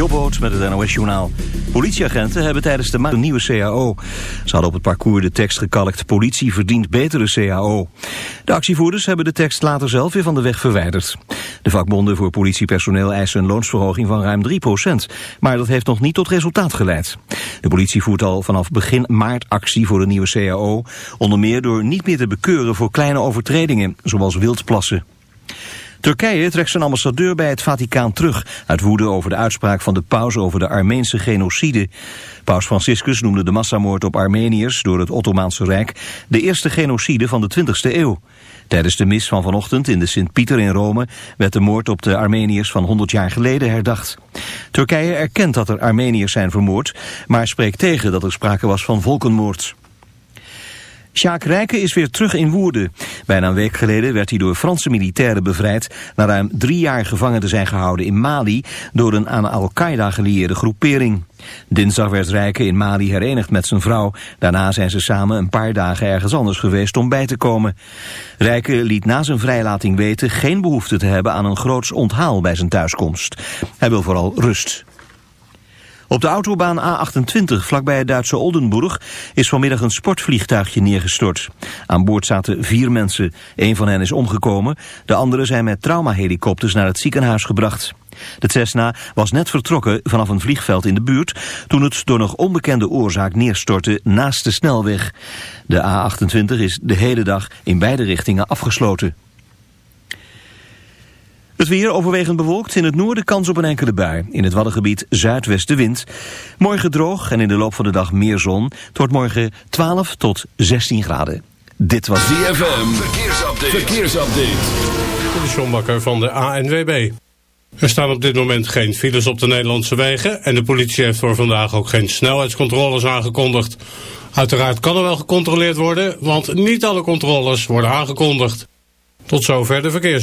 Jobboot met het NOS-journaal. Politieagenten hebben tijdens de maand een nieuwe CAO. Ze hadden op het parcours de tekst gekalkt... politie verdient betere CAO. De actievoerders hebben de tekst later zelf weer van de weg verwijderd. De vakbonden voor politiepersoneel eisen een loonsverhoging van ruim 3% Maar dat heeft nog niet tot resultaat geleid. De politie voert al vanaf begin maart actie voor de nieuwe CAO. Onder meer door niet meer te bekeuren voor kleine overtredingen, zoals wildplassen. Turkije trekt zijn ambassadeur bij het Vaticaan terug... uit woede over de uitspraak van de paus over de Armeense genocide. Paus Franciscus noemde de massamoord op Armeniërs door het Ottomaanse Rijk... de eerste genocide van de 20e eeuw. Tijdens de mis van vanochtend in de Sint-Pieter in Rome... werd de moord op de Armeniërs van 100 jaar geleden herdacht. Turkije erkent dat er Armeniërs zijn vermoord... maar spreekt tegen dat er sprake was van volkenmoord. Sjaak Rijken is weer terug in Woerden. Bijna een week geleden werd hij door Franse militairen bevrijd... na ruim drie jaar gevangen te zijn gehouden in Mali... door een aan Al-Qaeda gelieerde groepering. Dinsdag werd Rijken in Mali herenigd met zijn vrouw. Daarna zijn ze samen een paar dagen ergens anders geweest om bij te komen. Rijken liet na zijn vrijlating weten geen behoefte te hebben aan een groots onthaal bij zijn thuiskomst. Hij wil vooral rust. Op de autobaan A28 vlakbij het Duitse Oldenburg is vanmiddag een sportvliegtuigje neergestort. Aan boord zaten vier mensen. Een van hen is omgekomen. De anderen zijn met traumahelikopters naar het ziekenhuis gebracht. De Cessna was net vertrokken vanaf een vliegveld in de buurt... toen het door nog onbekende oorzaak neerstortte naast de snelweg. De A28 is de hele dag in beide richtingen afgesloten. Het weer overwegend bewolkt. In het noorden kans op een enkele bui. In het Waddengebied zuidwestenwind. Morgen droog en in de loop van de dag meer zon. Het wordt morgen 12 tot 16 graden. Dit was DFM. Verkeersupdate. Verkeersupdate. De Sjombakker van de ANWB. Er staan op dit moment geen files op de Nederlandse wegen... en de politie heeft voor vandaag ook geen snelheidscontroles aangekondigd. Uiteraard kan er wel gecontroleerd worden... want niet alle controles worden aangekondigd. Tot zover de verkeers.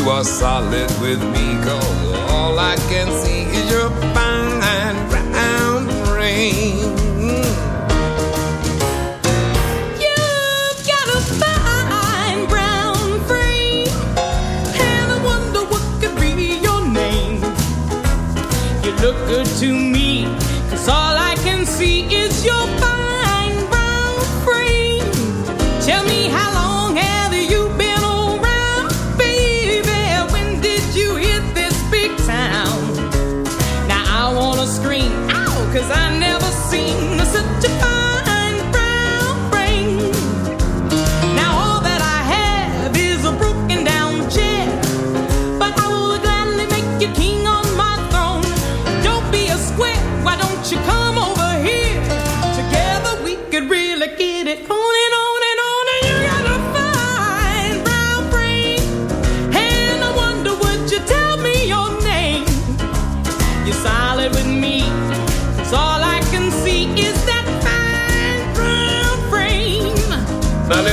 You are solid with me, cause all I can see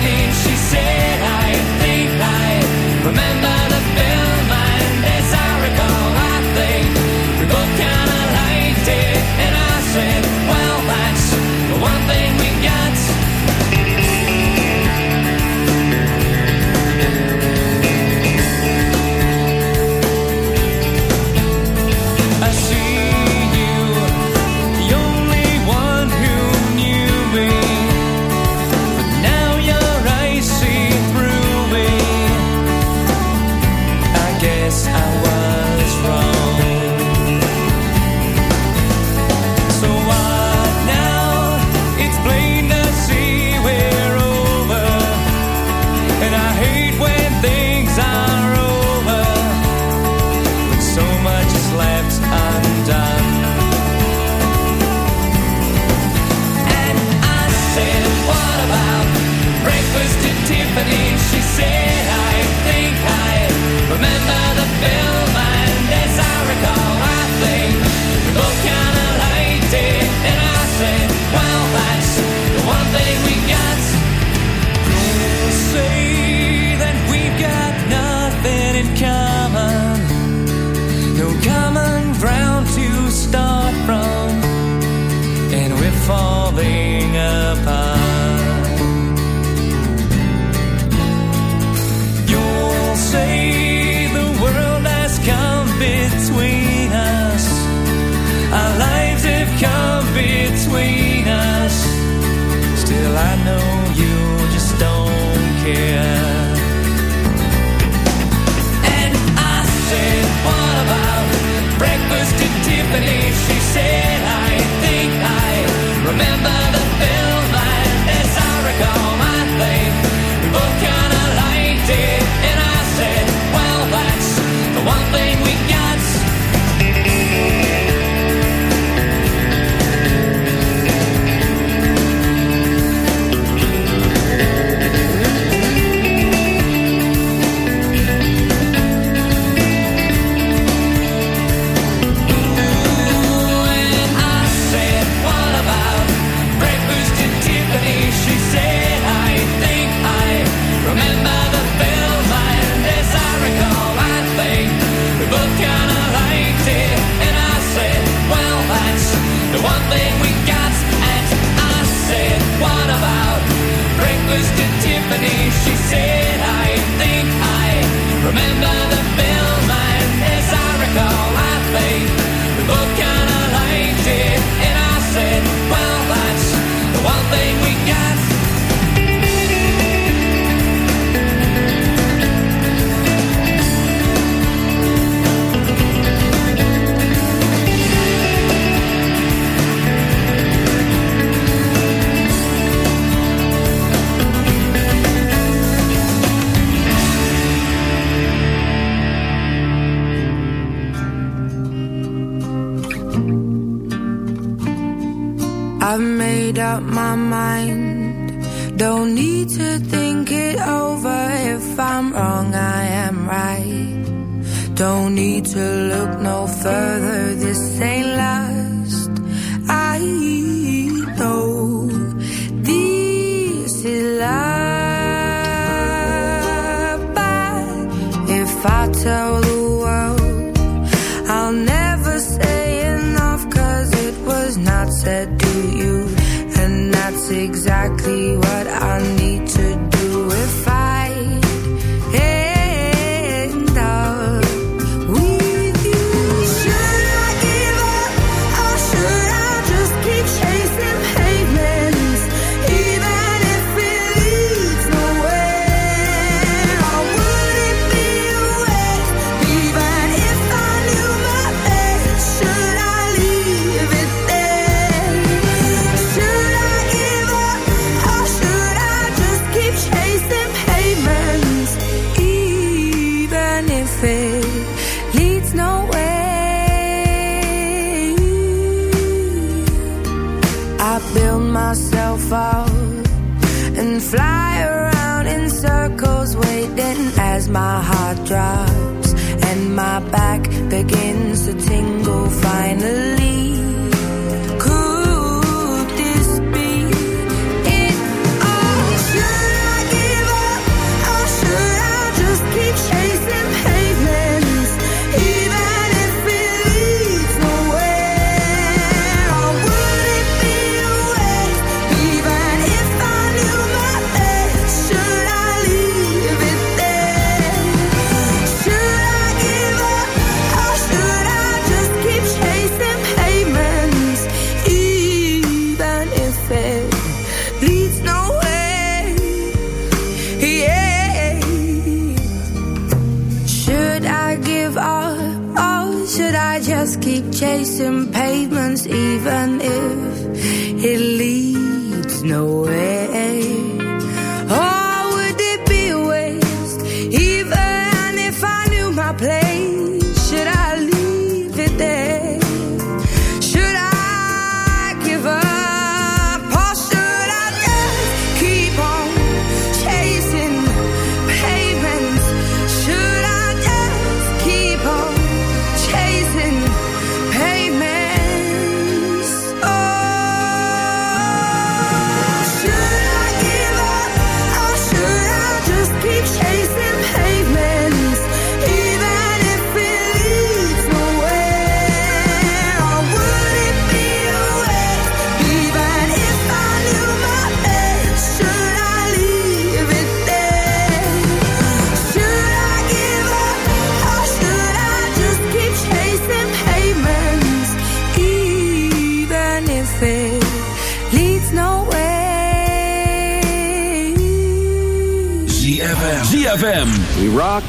happening. She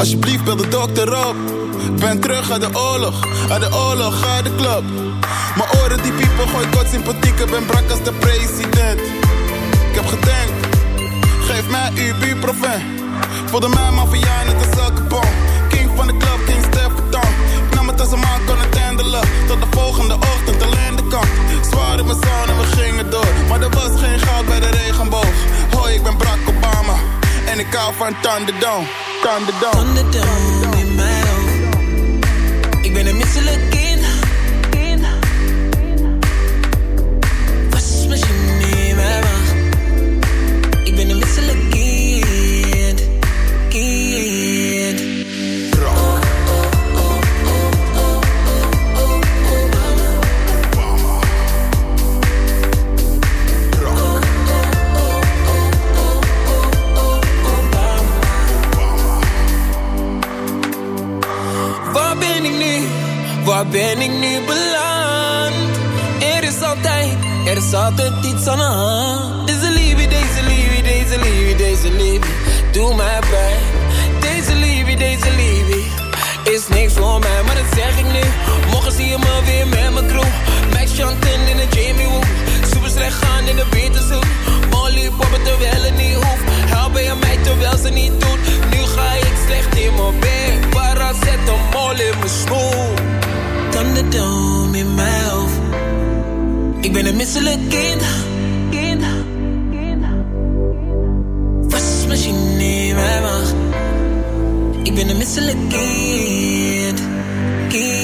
Alsjeblieft, bel de dokter op. Ben terug uit de oorlog, uit de oorlog, uit de club. Mijn oren die piepen, gooi kort sympathiek. Ik ben brak als de president. Ik heb gedenkt, geef mij uw buurproven. Voelde mij maffia net als elke bom. King van de club, King Stefan. Ik nam het als een man kon het handelen. Tot de volgende ochtend alleen de kant. Zwaar in mijn zon en we gingen door. Maar er was geen goud bij de regenboog. Hoi, ik ben Barack Obama. En ik hou van Thunderdome. Thunderdome. Thunderdome misselijk kind. kind. Wasmachine in mijn maag. Ik ben een misselijk kind. Kind.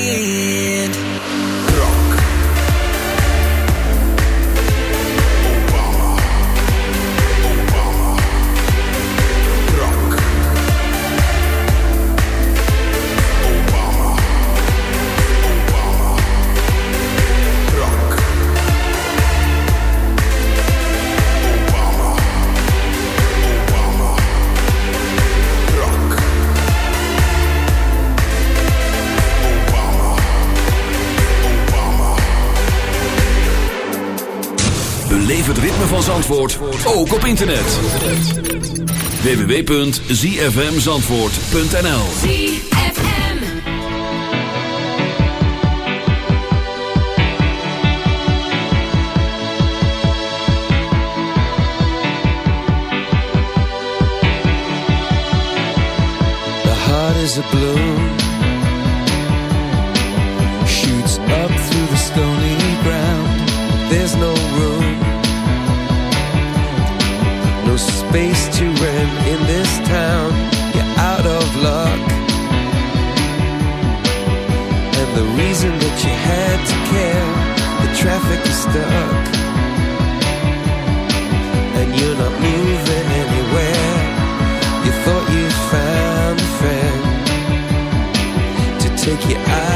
Het ritme van Zandvoort, ook op internet. www.zfmzandvoort.nl ZFM. The heart is a balloon Shoots up through the stony the reason that you had to care. The traffic is stuck, and you're not moving anywhere. You thought you found a friend to take you out.